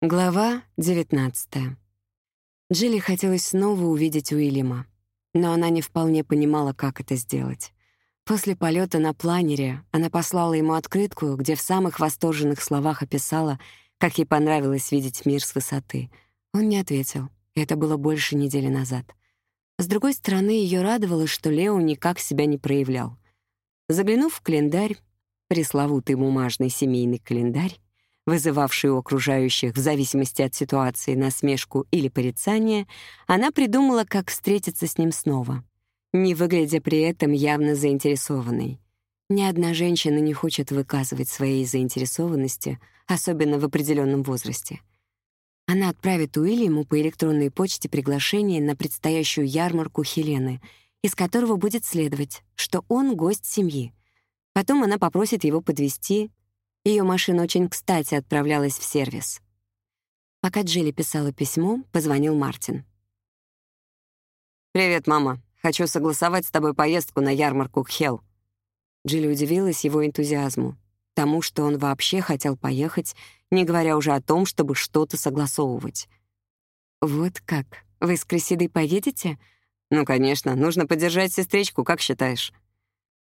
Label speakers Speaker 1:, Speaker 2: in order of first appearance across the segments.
Speaker 1: Глава 19. Джилли хотелось снова увидеть Уильяма, но она не вполне понимала, как это сделать. После полета на планере она послала ему открытку, где в самых восторженных словах описала, как ей понравилось видеть мир с высоты. Он не ответил, это было больше недели назад. С другой стороны, ее радовало, что Лео никак себя не проявлял. Заглянув в календарь, пресловутый бумажный семейный календарь, вызывавший у окружающих в зависимости от ситуации насмешку или порицание, она придумала, как встретиться с ним снова, не выглядя при этом явно заинтересованной. Ни одна женщина не хочет выказывать своей заинтересованности, особенно в определенном возрасте. Она отправит Уильяму по электронной почте приглашение на предстоящую ярмарку Хелены, из которого будет следовать, что он гость семьи. Потом она попросит его подвести ее машина очень кстати отправлялась в сервис. Пока Джилли писала письмо, позвонил Мартин.
Speaker 2: «Привет, мама. Хочу согласовать с тобой поездку на ярмарку к Хелл».
Speaker 1: Джилли удивилась его энтузиазму, тому, что он вообще хотел поехать, не говоря уже о том, чтобы что-то согласовывать. «Вот как? Вы с Крисидой поедете?»
Speaker 2: «Ну, конечно. Нужно поддержать сестричку, как считаешь?»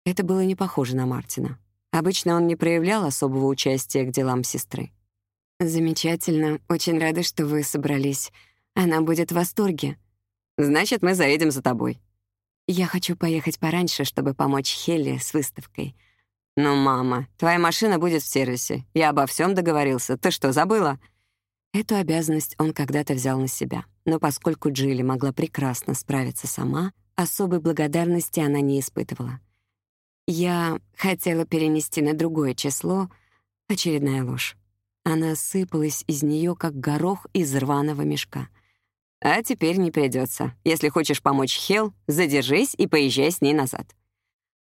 Speaker 1: Это было не похоже на Мартина. Обычно он не проявлял особого участия к делам сестры. «Замечательно. Очень рада, что вы собрались. Она будет в восторге».
Speaker 2: «Значит, мы заедем за тобой».
Speaker 1: «Я хочу поехать пораньше, чтобы помочь Хелли с выставкой».
Speaker 2: «Ну, мама, твоя машина будет в сервисе. Я обо всем договорился. Ты что, забыла?»
Speaker 1: Эту обязанность он когда-то взял на себя. Но поскольку Джилли могла прекрасно справиться сама, особой благодарности она не испытывала. Я хотела перенести на другое число. Очередная ложь. Она сыпалась из нее, как горох из рваного мешка.
Speaker 2: А теперь не придется. Если хочешь помочь Хел, задержись и поезжай с ней назад.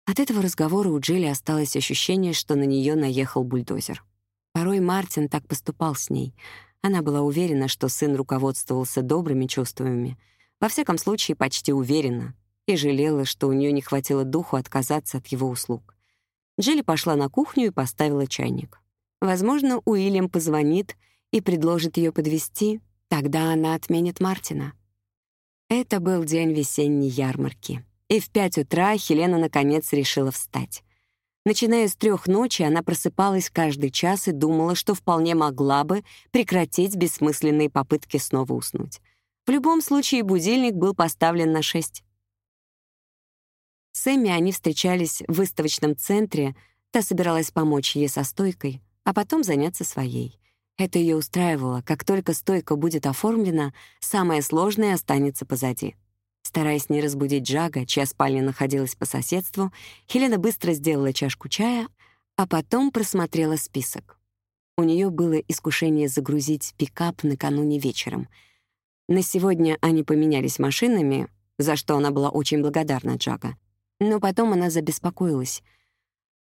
Speaker 1: От этого разговора у Джилли осталось ощущение, что на нее наехал бульдозер. Порой Мартин так поступал с ней. Она была уверена, что сын руководствовался добрыми чувствами. Во всяком случае, почти уверена и жалела, что у нее не хватило духу отказаться от его услуг. Джилли пошла на кухню и поставила чайник. Возможно, Уильям позвонит и предложит ее подвести, тогда она отменит Мартина. Это был день весенней ярмарки, и в пять утра Хелена наконец решила встать. Начиная с трех ночи, она просыпалась каждый час и думала, что вполне могла бы прекратить бессмысленные попытки снова уснуть. В любом случае будильник был поставлен на шесть. С Эмми они встречались в выставочном центре, та собиралась помочь ей со стойкой, а потом заняться своей. Это ее устраивало, как только стойка будет оформлена, самое сложное останется позади. Стараясь не разбудить Джага, чья спальня находилась по соседству, Хелена быстро сделала чашку чая, а потом просмотрела список. У нее было искушение загрузить пикап накануне вечером. На сегодня они поменялись машинами, за что она была очень благодарна Джага. Но потом она забеспокоилась.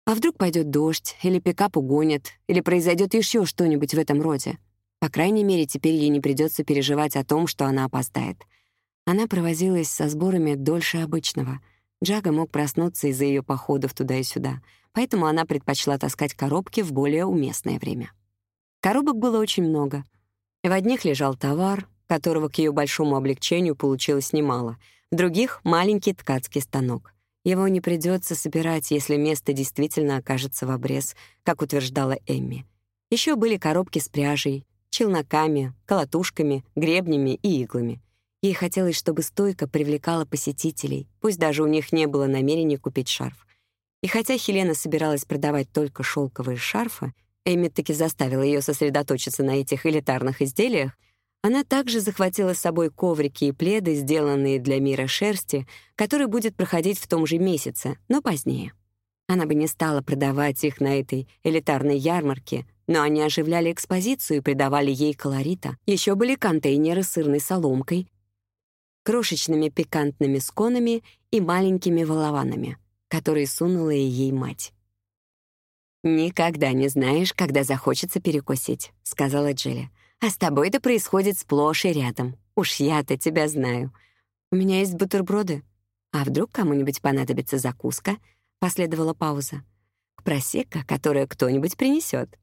Speaker 1: А вдруг пойдет дождь, или пикап угонят, или произойдет еще что-нибудь в этом роде? По крайней мере, теперь ей не придется переживать о том, что она опоздает. Она провозилась со сборами дольше обычного. Джага мог проснуться из-за ее походов туда и сюда, поэтому она предпочла таскать коробки в более уместное время. Коробок было очень много. В одних лежал товар, которого к ее большому облегчению получилось немало, в других — маленький ткацкий станок — его не придется собирать, если место действительно окажется в обрез, как утверждала Эмми. Еще были коробки с пряжей, челноками, колотушками, гребнями и иглами. Ей хотелось, чтобы стойка привлекала посетителей, пусть даже у них не было намерения купить шарф. И хотя Хелена собиралась продавать только шелковые шарфы, Эмми таки заставила ее сосредоточиться на этих элитарных изделиях, она также захватила с собой коврики и пледы, сделанные для мира шерсти, который будет проходить в том же месяце, но позднее. Она бы не стала продавать их на этой элитарной ярмарке, но они оживляли экспозицию и придавали ей колорита. Еще были контейнеры с сырной соломкой, крошечными пикантными сконами и маленькими волованами, которые сунула ей мать. «Никогда не знаешь, когда захочется перекусить», — сказала Джилли. А с тобой это происходит сплошь и рядом. Уж я-то тебя знаю. У меня есть бутерброды. А вдруг кому-нибудь понадобится закуска? Последовала пауза. К просека, которое кто-нибудь принесет.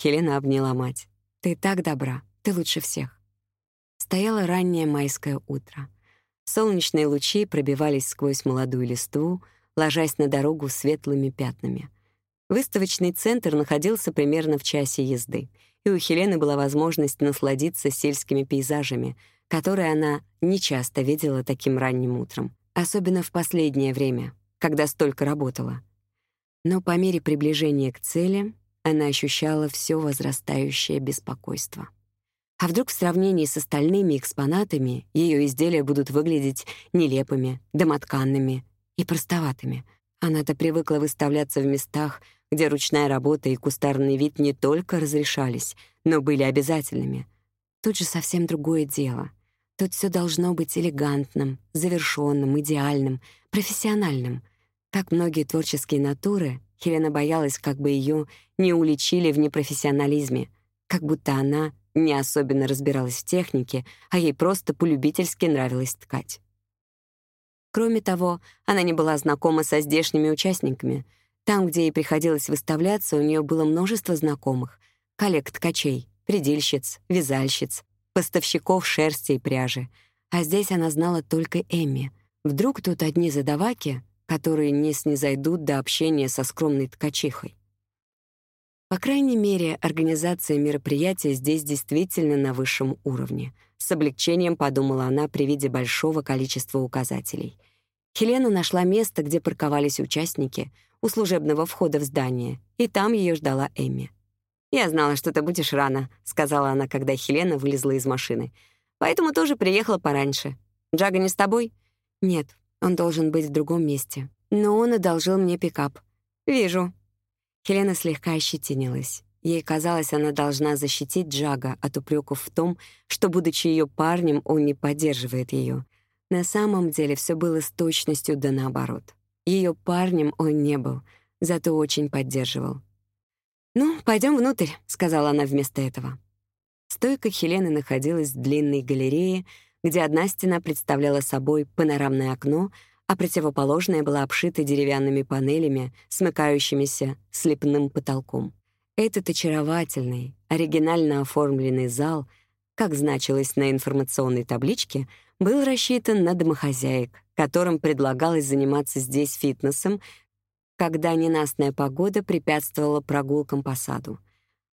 Speaker 1: Хелена обняла мать. Ты так добра. Ты лучше всех». Стояло раннее майское утро. Солнечные лучи пробивались сквозь молодую листву, ложась на дорогу светлыми пятнами. Выставочный центр находился примерно в часе езды, и у Хелены была возможность насладиться сельскими пейзажами, которые она нечасто видела таким ранним утром, особенно в последнее время, когда столько работала. Но по мере приближения к цели она ощущала все возрастающее беспокойство. А вдруг в сравнении с остальными экспонатами ее изделия будут выглядеть нелепыми, домотканными и простоватыми? Она-то привыкла выставляться в местах, где ручная работа и кустарный вид не только разрешались, но были обязательными. Тут же совсем другое дело. Тут все должно быть элегантным, завершенным, идеальным, профессиональным. Как многие творческие натуры, Хелена боялась, как бы ее не уличили в непрофессионализме, как будто она не особенно разбиралась в технике, а ей просто полюбительски нравилось ткать. Кроме того, она не была знакома со здешними участниками. Там, где ей приходилось выставляться, у нее было множество знакомых — коллег-ткачей, предельщиц, вязальщиц, поставщиков шерсти и пряжи. А здесь она знала только Эмми. Вдруг тут одни задаваки, которые не снизойдут до общения со скромной ткачихой. По крайней мере, организация мероприятия здесь действительно на высшем уровне. С облегчением подумала она при виде большого количества указателей. Хелена нашла место, где парковались участники, у служебного входа в здание, и там ее ждала Эмми. «Я знала, что ты будешь рано», — сказала она, когда Хелена вылезла из машины. «Поэтому тоже приехала пораньше. Джага не с тобой?» «Нет, он должен быть в другом месте. Но он одолжил мне пикап». «Вижу», Хелена слегка ощетинилась. Ей казалось, она должна защитить Джага от упреков в том, что, будучи ее парнем, он не поддерживает ее. На самом деле все было с точностью да наоборот. Ее парнем он не был, зато очень поддерживал. «Ну, пойдем внутрь», — сказала она вместо этого. Стойка Хелены находилась в длинной галерее, где одна стена представляла собой панорамное окно — а противоположная была обшита деревянными панелями, смыкающимися слепным потолком. Этот очаровательный, оригинально оформленный зал, как значилось на информационной табличке, был рассчитан на домохозяек, которым предлагалось заниматься здесь фитнесом, когда ненастная погода препятствовала прогулкам по саду.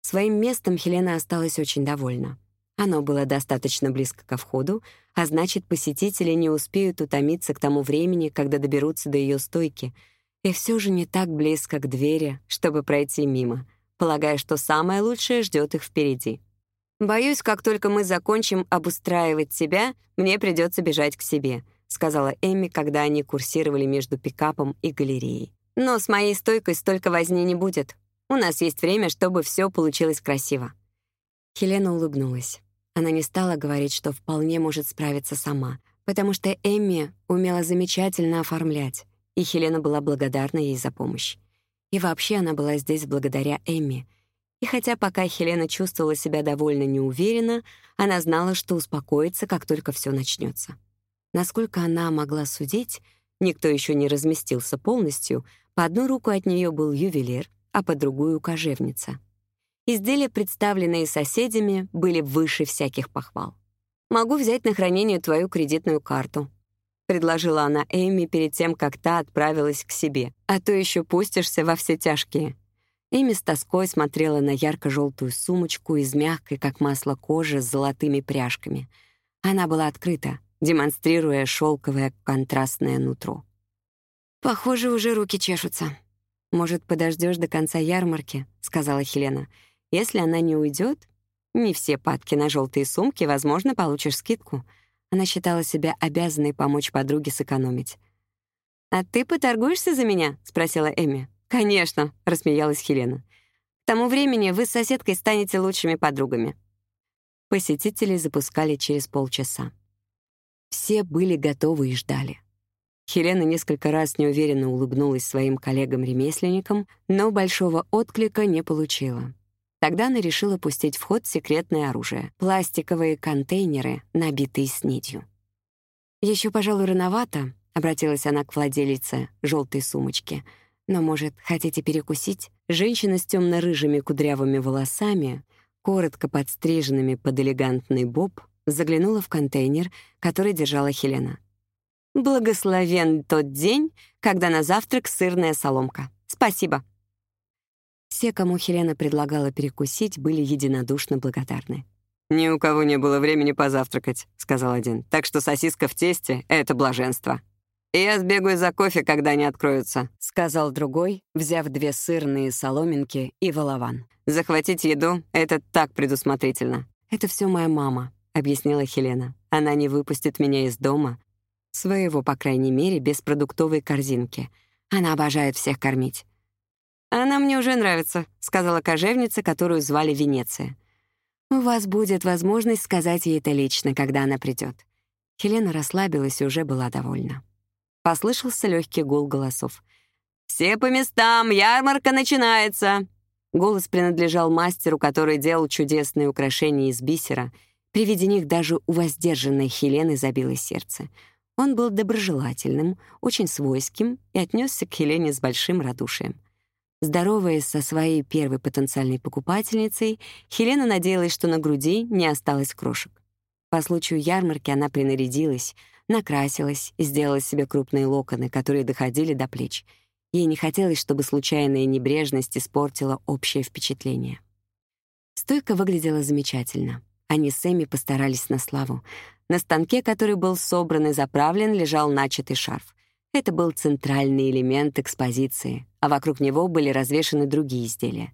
Speaker 1: Своим местом Хелена осталась очень довольна. Оно было достаточно близко ко входу, а значит, посетители не успеют утомиться к тому времени, когда доберутся до ее стойки, и все же не так близко к двери, чтобы пройти мимо, полагая, что самое лучшее ждет их впереди. «Боюсь, как только мы закончим обустраивать тебя, мне придется бежать к себе», сказала Эми, когда они курсировали между пикапом и галереей. «Но с моей стойкой столько возни не будет. У нас есть время, чтобы все получилось красиво». Хелена улыбнулась. Она не стала говорить, что вполне может справиться сама, потому что Эмми умела замечательно оформлять, и Хелена была благодарна ей за помощь. И вообще она была здесь благодаря Эмми. И хотя пока Хелена чувствовала себя довольно неуверенно, она знала, что успокоится, как только все начнется. Насколько она могла судить, никто еще не разместился полностью, по одну руку от нее был ювелир, а по другую — кожевница — Изделия, представленные соседями, были выше всяких похвал. «Могу взять на хранение твою кредитную карту», — предложила она Эми перед тем, как та отправилась к себе. «А то еще пустишься во все тяжкие». Эми с тоской смотрела на ярко желтую сумочку из мягкой, как масло кожи, с золотыми пряжками. Она была открыта, демонстрируя шелковое контрастное нутро. «Похоже, уже руки чешутся. Может, подождешь до конца ярмарки?» — сказала Хелена. Если она не уйдет, не все падки на желтые сумки, возможно, получишь скидку. Она считала себя обязанной помочь подруге сэкономить. «А ты поторгуешься за меня?» — спросила Эми. «Конечно», — рассмеялась Хелена. «К тому времени вы с соседкой станете лучшими подругами». Посетителей запускали через полчаса. Все были готовы и ждали. Хелена несколько раз неуверенно улыбнулась своим коллегам-ремесленникам, но большого отклика не получила. Тогда она решила пустить в ход секретное оружие — пластиковые контейнеры, набитые снедью. Еще, пожалуй, рановато», — обратилась она к владелице желтой сумочки. «Но, может, хотите перекусить?» Женщина с темно-рыжими кудрявыми волосами, коротко подстриженными под элегантный боб, заглянула в контейнер, который держала Хелена. «Благословен тот день, когда на завтрак сырная соломка. Спасибо». Все, кому Хелена предлагала перекусить, были единодушно благодарны.
Speaker 2: «Ни у кого не было времени позавтракать», — сказал один. «Так что сосиска в тесте — это блаженство». «Я сбегаю за кофе, когда они откроются», —
Speaker 1: сказал другой, взяв две сырные соломинки и волован.
Speaker 2: «Захватить еду — это так предусмотрительно».
Speaker 1: «Это все моя мама», — объяснила Хелена. «Она не выпустит меня из дома, своего, по крайней мере, без продуктовой корзинки. Она обожает всех кормить».
Speaker 2: «Она мне уже нравится», — сказала кожевница, которую звали Венеция.
Speaker 1: «У вас будет возможность сказать ей это лично, когда она придет. Хелена расслабилась и уже была довольна. Послышался легкий гул голосов.
Speaker 2: «Все по местам! Ярмарка начинается!»
Speaker 1: Голос принадлежал мастеру, который делал чудесные украшения из бисера — при виде них даже у воздержанной Хелены забилось сердце. Он был доброжелательным, очень свойским и отнесся к Хелене с большим радушием. Здороваясь со своей первой потенциальной покупательницей, Хелена надеялась, что на груди не осталось крошек. По случаю ярмарки она принарядилась, накрасилась и сделала себе крупные локоны, которые доходили до плеч. Ей не хотелось, чтобы случайная небрежность испортила общее впечатление. Стойка выглядела замечательно. Они с Эми постарались на славу. На станке, который был собран и заправлен, лежал начатый шарф. Это был центральный элемент экспозиции, а вокруг него были развешаны другие изделия.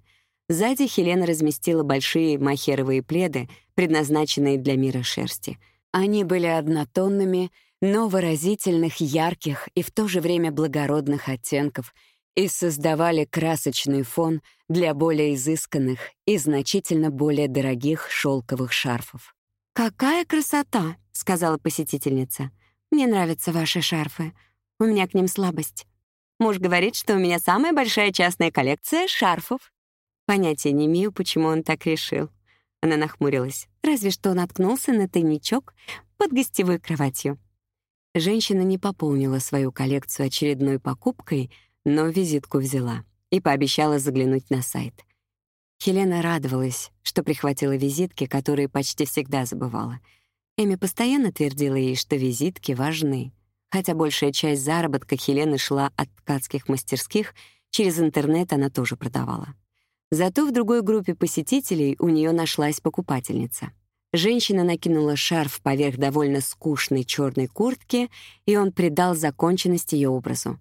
Speaker 1: Сзади Хелена разместила большие махеровые пледы, предназначенные для мира шерсти. Они были однотонными, но выразительных, ярких и в то же время благородных оттенков — и создавали красочный фон для более изысканных и значительно более дорогих шелковых шарфов.
Speaker 3: «Какая красота!» — сказала посетительница. «Мне нравятся ваши шарфы. У меня к ним слабость. Муж говорит, что у меня самая большая частная коллекция шарфов».
Speaker 1: Понятия не имею, почему он так решил. Она нахмурилась.
Speaker 3: Разве что наткнулся на тайничок под гостевой кроватью.
Speaker 1: Женщина не пополнила свою коллекцию очередной покупкой — но визитку взяла и пообещала заглянуть на сайт. Хелена радовалась, что прихватила визитки, которые почти всегда забывала. Эми постоянно твердила ей, что визитки важны, хотя большая часть заработка Хелены шла от ткацких мастерских, через интернет она тоже продавала. Зато в другой группе посетителей у нее нашлась покупательница. Женщина накинула шарф поверх довольно скучной черной куртки, и он придал законченность ее образу.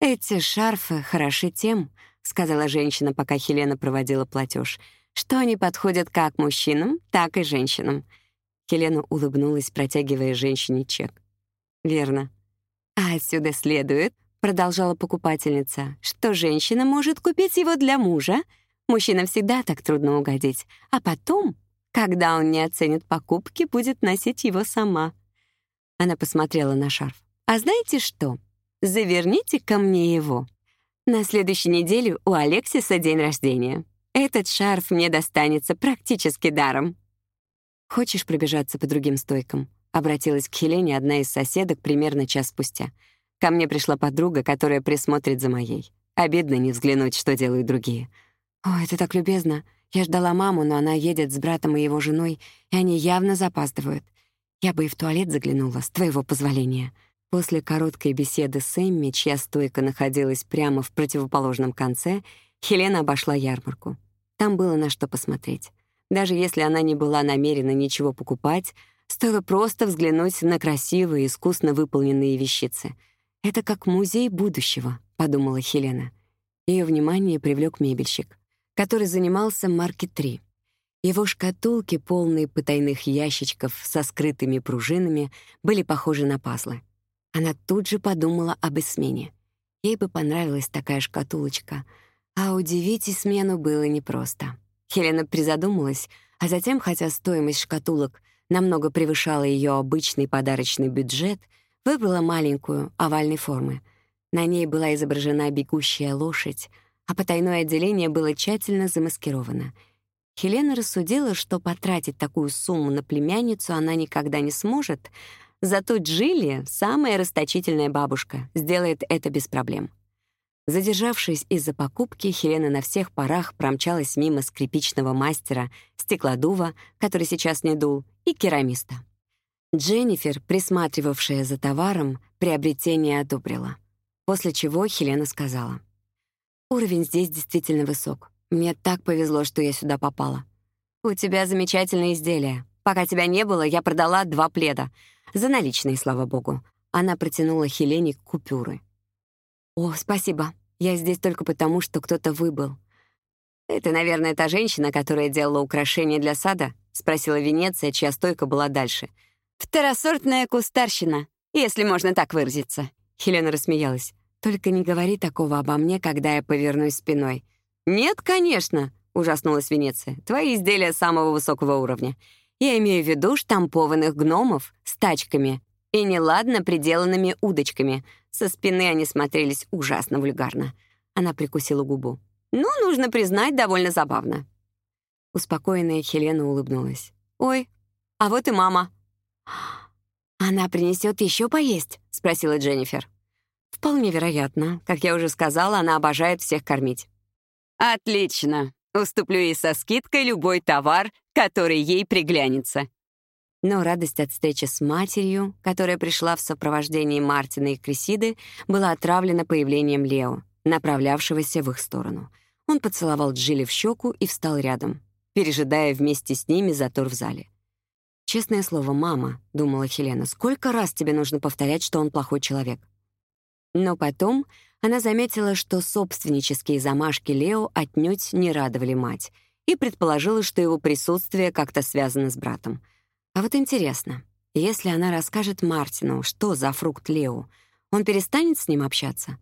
Speaker 3: «Эти шарфы хороши тем», — сказала женщина, пока Хелена проводила платеж, «что они подходят как мужчинам, так и женщинам».
Speaker 1: Хелена улыбнулась, протягивая женщине чек. «Верно».
Speaker 3: «А отсюда следует», — продолжала покупательница, «что женщина может купить его для мужа. Мужчинам всегда так трудно угодить. А потом, когда он не оценит покупки, будет носить его сама».
Speaker 1: Она посмотрела на шарф.
Speaker 3: «А знаете что?» заверните ко мне его. На следующей неделе у Алексиса день рождения. Этот шарф мне достанется практически даром».
Speaker 1: «Хочешь пробежаться по другим стойкам?» — обратилась к Хелене одна из соседок примерно час спустя. Ко мне пришла подруга, которая присмотрит за моей. Обидно не взглянуть, что делают другие. «О, это так любезно. Я ждала маму, но она едет с братом и его женой, и они явно запаздывают. Я бы и в туалет заглянула, с твоего позволения». После короткой беседы с Эмми, чья стойка находилась прямо в противоположном конце, Хелена обошла ярмарку. Там было на что посмотреть. Даже если она не была намерена ничего покупать, стоило просто взглянуть на красивые, искусно выполненные вещицы. «Это как музей будущего», — подумала Хелена. Ее внимание привлек мебельщик, который занимался маркет 3. Его шкатулки, полные потайных ящичков со скрытыми пружинами, были похожи на пазлы. Она тут же подумала об измене. Ей бы понравилась такая шкатулочка, а удивить смену было непросто. Хелена призадумалась, а затем, хотя стоимость шкатулок намного превышала ее обычный подарочный бюджет, выбрала маленькую, овальной формы. На ней была изображена бегущая лошадь, а потайное отделение было тщательно замаскировано. Хелена рассудила, что потратить такую сумму на племянницу она никогда не сможет, Зато Джилли, самая расточительная бабушка, сделает это без проблем. Задержавшись из-за покупки, Хелена на всех парах промчалась мимо скрипичного мастера, стеклодува, который сейчас не дул, и керамиста. Дженнифер, присматривавшая за товаром, приобретение одобрила. После чего Хелена сказала. «Уровень здесь действительно высок. Мне так повезло, что я сюда попала. У тебя замечательные изделия. Пока тебя не было, я продала два пледа. За наличные, слава богу. Она протянула Хелене купюры. «О, спасибо. Я здесь только потому, что кто-то выбыл». «Это, наверное, та женщина, которая делала украшения для сада?» — спросила Венеция, чья стойка была дальше. «Второсортная кустарщина, если можно так выразиться». Хелена рассмеялась. «Только не говори такого обо мне, когда я повернусь спиной». «Нет, конечно», — ужаснулась Венеция. «Твои изделия самого высокого уровня. Я имею в виду штампованных гномов с тачками и неладно приделанными удочками. Со спины они смотрелись ужасно вульгарно. Она прикусила губу. «Ну, нужно признать, довольно забавно». Успокоенная Хелена улыбнулась. «Ой, а вот и мама». «Она принесет еще поесть?» — спросила Дженнифер. «Вполне вероятно. Как я уже сказала, она обожает всех кормить». «Отлично. Уступлю ей со скидкой любой товар, который ей приглянется. Но радость от встречи с матерью, которая пришла в сопровождении Мартина и Крисиды, была отравлена появлением Лео, направлявшегося в их сторону. Он поцеловал Джилли в щеку и встал рядом, пережидая вместе с ними затор в зале. «Честное слово, мама», — думала Хелена, — «сколько раз тебе нужно повторять, что он плохой человек?» Но потом она заметила, что собственнические замашки Лео отнюдь не радовали мать, и предположила, что его присутствие как-то связано с братом. А вот интересно, если она расскажет Мартину, что за фрукт Лео, он перестанет с ним общаться?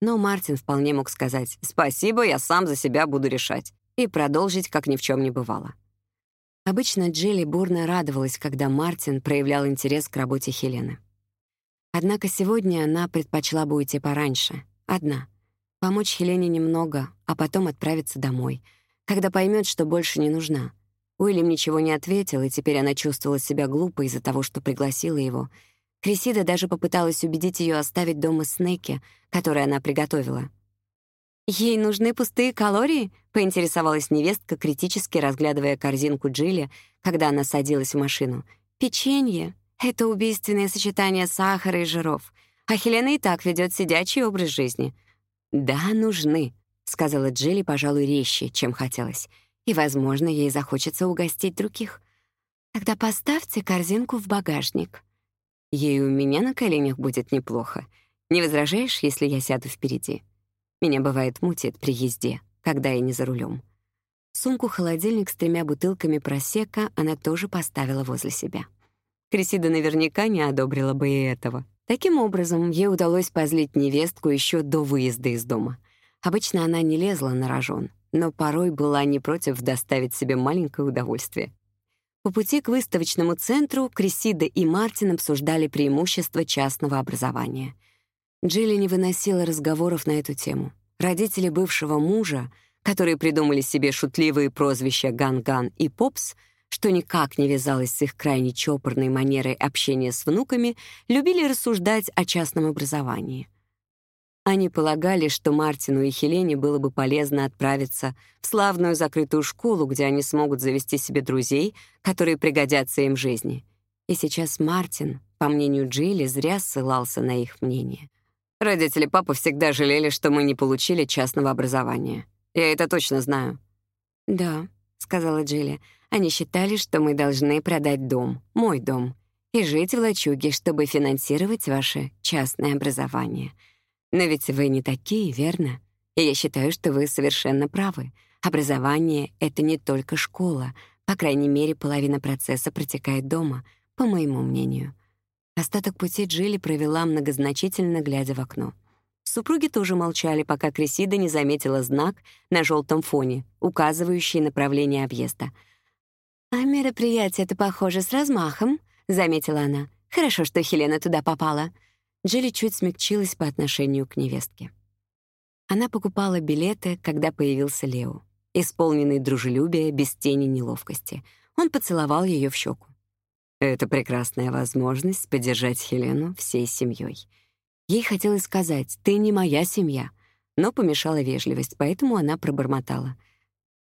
Speaker 1: Но Мартин вполне мог сказать «Спасибо, я сам за себя буду решать» и продолжить, как ни в чем не бывало. Обычно Джилли бурно радовалась, когда Мартин проявлял интерес к работе Хелены. Однако сегодня она предпочла бы уйти пораньше — Одна. Помочь Хелене немного, а потом отправиться домой, когда поймет, что больше не нужна. Уильям ничего не ответил, и теперь она чувствовала себя глупо из-за того, что пригласила его. Крисида даже попыталась убедить ее оставить дома снеки, которые она приготовила. «Ей нужны пустые калории?» — поинтересовалась невестка, критически разглядывая корзинку Джилли, когда она садилась в машину. «Печенье — это убийственное сочетание сахара и жиров. А Хелена и так ведет сидячий образ жизни. «Да, нужны», — сказала Джилли, пожалуй, резче, чем хотелось. «И, возможно, ей захочется угостить других. Тогда поставьте корзинку в багажник. Ей у меня на коленях будет неплохо. Не возражаешь, если я сяду впереди? Меня бывает мутит при езде, когда я не за рулем. Сумку-холодильник с тремя бутылками просека она тоже поставила возле себя. Крисида наверняка не одобрила бы и этого. Таким образом, ей удалось позлить невестку еще до выезда из дома. Обычно она не лезла на рожон, но порой была не против доставить себе маленькое удовольствие. По пути к выставочному центру Крисида и Мартин обсуждали преимущества частного образования. Джилли не выносила разговоров на эту тему. Родители бывшего мужа, которые придумали себе шутливые прозвища «Ган-Ган» и «Попс», что никак не вязалось с их крайне чопорной манерой общения с внуками, любили рассуждать о частном образовании. Они полагали, что Мартину и Хелене было бы полезно отправиться в славную закрытую школу, где они смогут завести себе друзей, которые пригодятся им в жизни. И сейчас Мартин, по мнению Джилли, зря ссылался на их мнение. Родители папы всегда жалели, что мы не получили частного образования. Я это точно знаю. «Да», — сказала Джилли, они считали, что мы должны продать дом, мой дом, и жить в лачуге, чтобы финансировать ваше частное образование. Но ведь вы не такие, верно? И я считаю, что вы совершенно правы. Образование — это не только школа. По крайней мере, половина процесса протекает дома, по моему мнению. Остаток пути Джилли провела многозначительно, глядя в окно. Супруги тоже молчали, пока Крисида не заметила знак на желтом фоне, указывающий направление объезда — «А мероприятие-то, похоже, с размахом», — заметила она. «Хорошо, что Хелена туда попала». Джилли чуть смягчилась по отношению к невестке. Она покупала билеты, когда появился Лео, исполненный дружелюбия, без тени неловкости. Он поцеловал ее в щеку. Это прекрасная возможность поддержать Хелену всей семьей. Ей хотелось сказать «ты не моя семья», но помешала вежливость, поэтому она пробормотала.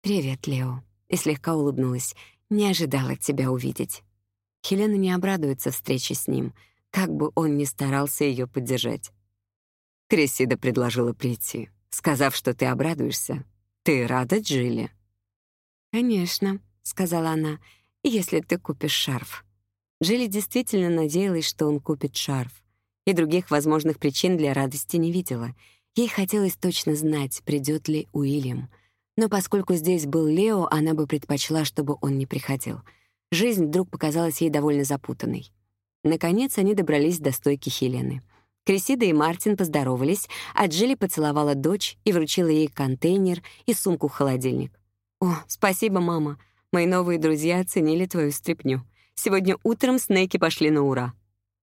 Speaker 1: «Привет, Лео», и слегка улыбнулась. «Не ожидала тебя увидеть». Хелена не обрадуется встрече с ним, как бы он ни старался ее поддержать.
Speaker 2: Крисида предложила прийти, сказав, что ты обрадуешься. Ты рада, Джилли?
Speaker 1: «Конечно», — сказала она, — «если ты купишь шарф». Джилли действительно надеялась, что он купит шарф, и других возможных причин для радости не видела. Ей хотелось точно знать, придет ли Уильям. Но поскольку здесь был Лео, она бы предпочла, чтобы он не приходил. Жизнь вдруг показалась ей довольно запутанной. Наконец они добрались до стойки Хелены. Крисида и Мартин поздоровались, а Джилли поцеловала дочь и вручила ей контейнер и сумку-холодильник. «О, спасибо, мама. Мои новые друзья оценили твою стряпню. Сегодня утром снеки пошли на ура.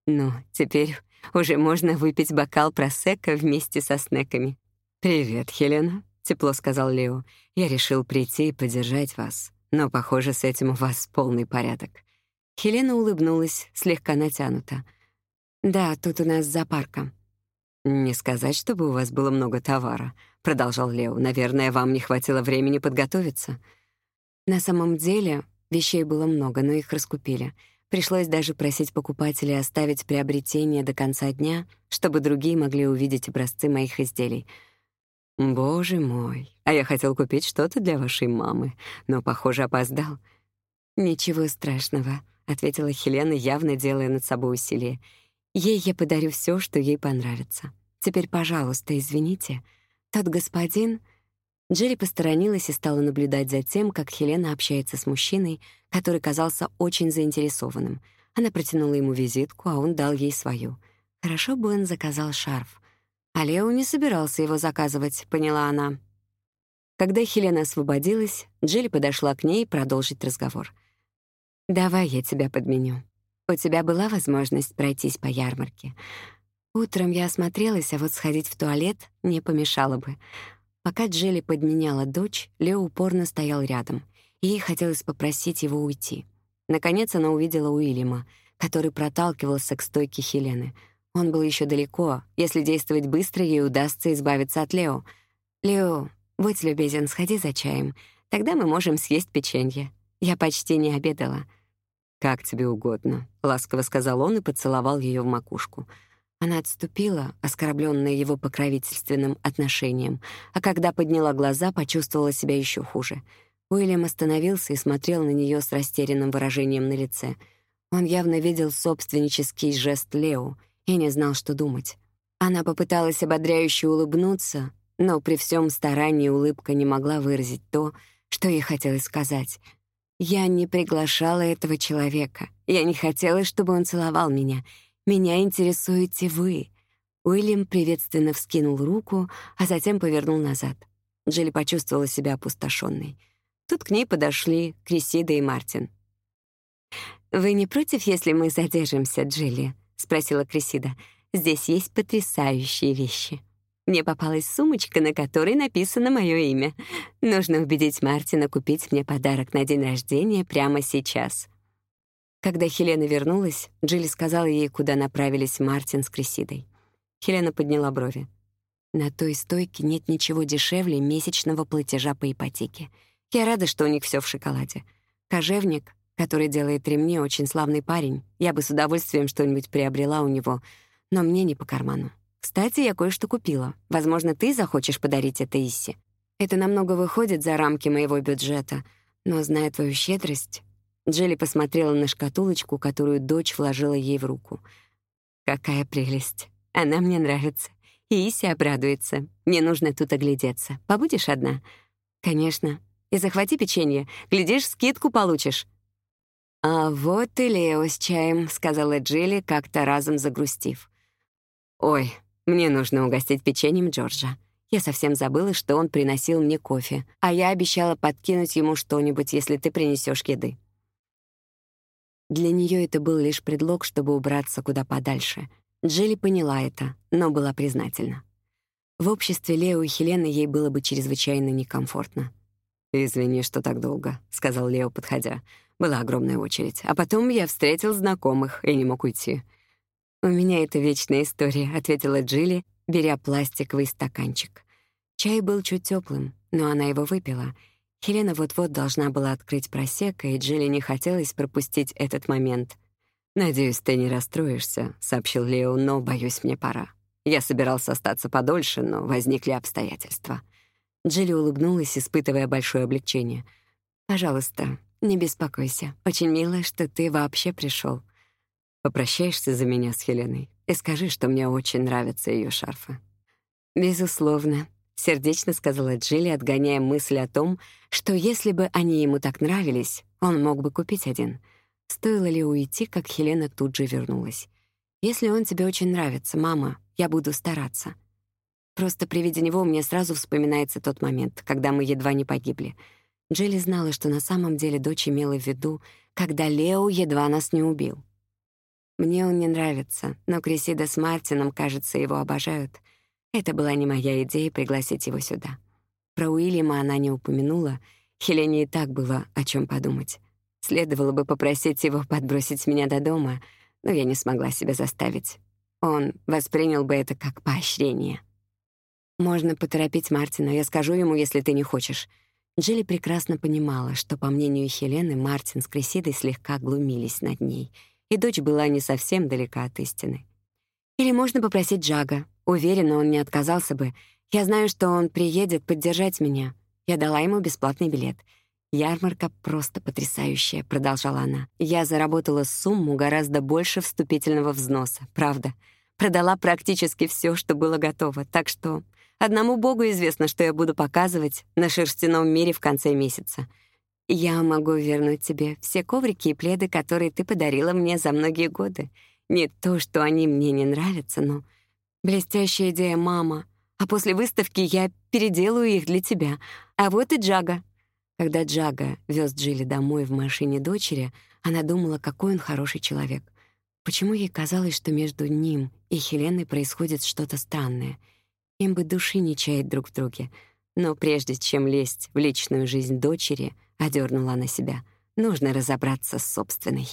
Speaker 1: Ну, теперь уже можно выпить бокал просекко вместе со снеками».
Speaker 2: «Привет, Хелена», — тепло сказал Лео. «Я решил прийти и поддержать вас, но, похоже, с этим у вас полный порядок».
Speaker 1: Хелена улыбнулась, слегка натянуто. «Да, тут у нас зоопарка».
Speaker 2: «Не сказать, чтобы у вас было много товара», — продолжал Лео. «Наверное, вам не хватило времени подготовиться».
Speaker 1: На самом деле вещей было много, но их раскупили. Пришлось даже просить покупателей оставить приобретение до конца дня, чтобы другие могли увидеть образцы моих изделий.
Speaker 2: «Боже мой, а я хотел купить что-то для вашей мамы, но, похоже, опоздал».
Speaker 1: «Ничего страшного», — ответила Хелена, явно делая над собой усилие. Ей я подарю все, что ей понравится. Теперь, пожалуйста, извините. Тот господин...» Джерри посторонилась и стала наблюдать за тем, как Хелена общается с мужчиной, который казался очень заинтересованным. Она протянула ему визитку, а он дал ей свою. Хорошо бы он заказал шарф. А Лео не собирался его заказывать, поняла она. Когда Хелена освободилась, Джилли подошла к ней продолжить разговор. «Давай я тебя подменю. У тебя была возможность пройтись по ярмарке. Утром я осмотрелась, а вот сходить в туалет не помешало бы. Пока Джилли подменяла дочь, Лео упорно стоял рядом, ей хотелось попросить его уйти. Наконец она увидела Уильяма, который проталкивался к стойке Хелены. Он был еще далеко. Если действовать быстро, ей удастся избавиться от Лео. «Лео, будь любезен, сходи за чаем. Тогда мы можем съесть печенье. Я почти не обедала».
Speaker 2: «Как тебе угодно», — ласково сказал он и поцеловал ее в макушку.
Speaker 1: Она отступила, оскорбленная его покровительственным отношением, а когда подняла глаза, почувствовала себя еще хуже. Уильям остановился и смотрел на нее с растерянным выражением на лице. Он явно видел собственнический жест Лео и не знал, что думать. Она попыталась ободряюще улыбнуться, но при всем старании улыбка не могла выразить то, что ей хотелось сказать — я не приглашала этого человека. Я не хотела, чтобы он целовал меня. Меня интересуете вы. Уильям приветственно вскинул руку, а затем повернул назад. Джилли почувствовала себя опустошенной. Тут к ней подошли Крисида и Мартин. «Вы не против, если мы задержимся, Джилли?» — спросила Крисида. «Здесь есть потрясающие вещи». Мне попалась сумочка, на которой написано мое имя. Нужно убедить Мартина купить мне подарок на день рождения прямо сейчас. Когда Хелена вернулась, Джилли сказала ей, куда направились Мартин с Крисидой. Хелена подняла брови. На той стойке нет ничего дешевле месячного платежа по ипотеке. Я рада, что у них все в шоколаде. Кожевник, который делает ремни, очень славный парень. Я бы с удовольствием что-нибудь приобрела у него, но мне не по карману. Кстати, я кое-что купила. Возможно, ты захочешь подарить это Исси. Это намного выходит за рамки моего бюджета, но, зная твою щедрость...» Джилли посмотрела на шкатулочку, которую дочь вложила ей в руку. «Какая прелесть! Она мне нравится. И Исси обрадуется. Мне нужно тут оглядеться. Побудешь одна?» «Конечно. И захвати печенье. Глядишь, скидку получишь». «А вот и Лео с чаем», — сказала Джилли, как-то разом загрустив. «Ой, мне нужно угостить печеньем Джорджа. Я совсем забыла, что он приносил мне кофе, а я обещала подкинуть ему что-нибудь, если ты принесешь еды. Для нее это был лишь предлог, чтобы убраться куда подальше. Джилли поняла это, но была признательна. В обществе Лео и Хелены ей было бы чрезвычайно некомфортно.
Speaker 2: «Извини, что так долго», — сказал Лео, подходя. Была огромная очередь. А потом я встретил знакомых и не мог уйти.
Speaker 1: «У меня это вечная история», — ответила Джилли, беря пластиковый стаканчик. Чай был чуть теплым, но она его выпила. Хелена вот-вот должна была открыть просека, и Джилли не хотелось пропустить этот момент.
Speaker 2: «Надеюсь, ты не расстроишься», — сообщил Лео, «но, боюсь, мне пора. Я собирался остаться подольше, но возникли обстоятельства».
Speaker 1: Джилли улыбнулась, испытывая большое облегчение. «Пожалуйста, не беспокойся. Очень мило, что ты вообще пришел.
Speaker 2: Попрощаешься за меня с Хеленой и скажи, что мне очень нравятся ее шарфы».
Speaker 1: «Безусловно», — сердечно сказала Джилли, отгоняя мысль о том, что если бы они ему так нравились, он мог бы купить один — Стоило ли уйти, как Хелена тут же вернулась. «Если он тебе очень нравится, мама, я буду стараться». Просто при виде него мне сразу вспоминается тот момент, когда мы едва не погибли. Джилли знала, что на самом деле дочь имела в виду, когда Лео едва нас не убил. Мне он не нравится, но Крисида с Мартином, кажется, его обожают. Это была не моя идея пригласить его сюда. Про Уильяма она не упомянула, Хелене и так было о чем подумать. Следовало бы попросить его подбросить меня до дома, но я не смогла себя заставить. Он воспринял бы это как поощрение. Можно поторопить Мартина, я скажу ему, если ты не хочешь. Джилли прекрасно понимала, что, по мнению Хелены, Мартин с Крисидой слегка глумились над ней, и дочь была не совсем далека от истины. Или можно попросить Джага. Уверена, он не отказался бы. Я знаю, что он приедет поддержать меня. Я дала ему бесплатный билет — «Ярмарка просто потрясающая», — продолжала она. «Я заработала сумму гораздо больше вступительного взноса, правда. Продала практически все, что было готово, так что одному богу известно, что я буду показывать на шерстяном мире в конце месяца. Я могу вернуть тебе все коврики и пледы, которые ты подарила мне за многие годы. Не то, что они мне не нравятся, но... Блестящая идея, мама. А после выставки я переделаю их для тебя. А вот и Джага. Когда Джага вез Джилли домой в машине дочери, она думала, какой он хороший человек. Почему ей казалось, что между ним и Хеленой происходит что-то странное? Им бы души не чаять друг в друге. Но прежде чем лезть в личную жизнь дочери, одернула на себя. Нужно разобраться с собственной.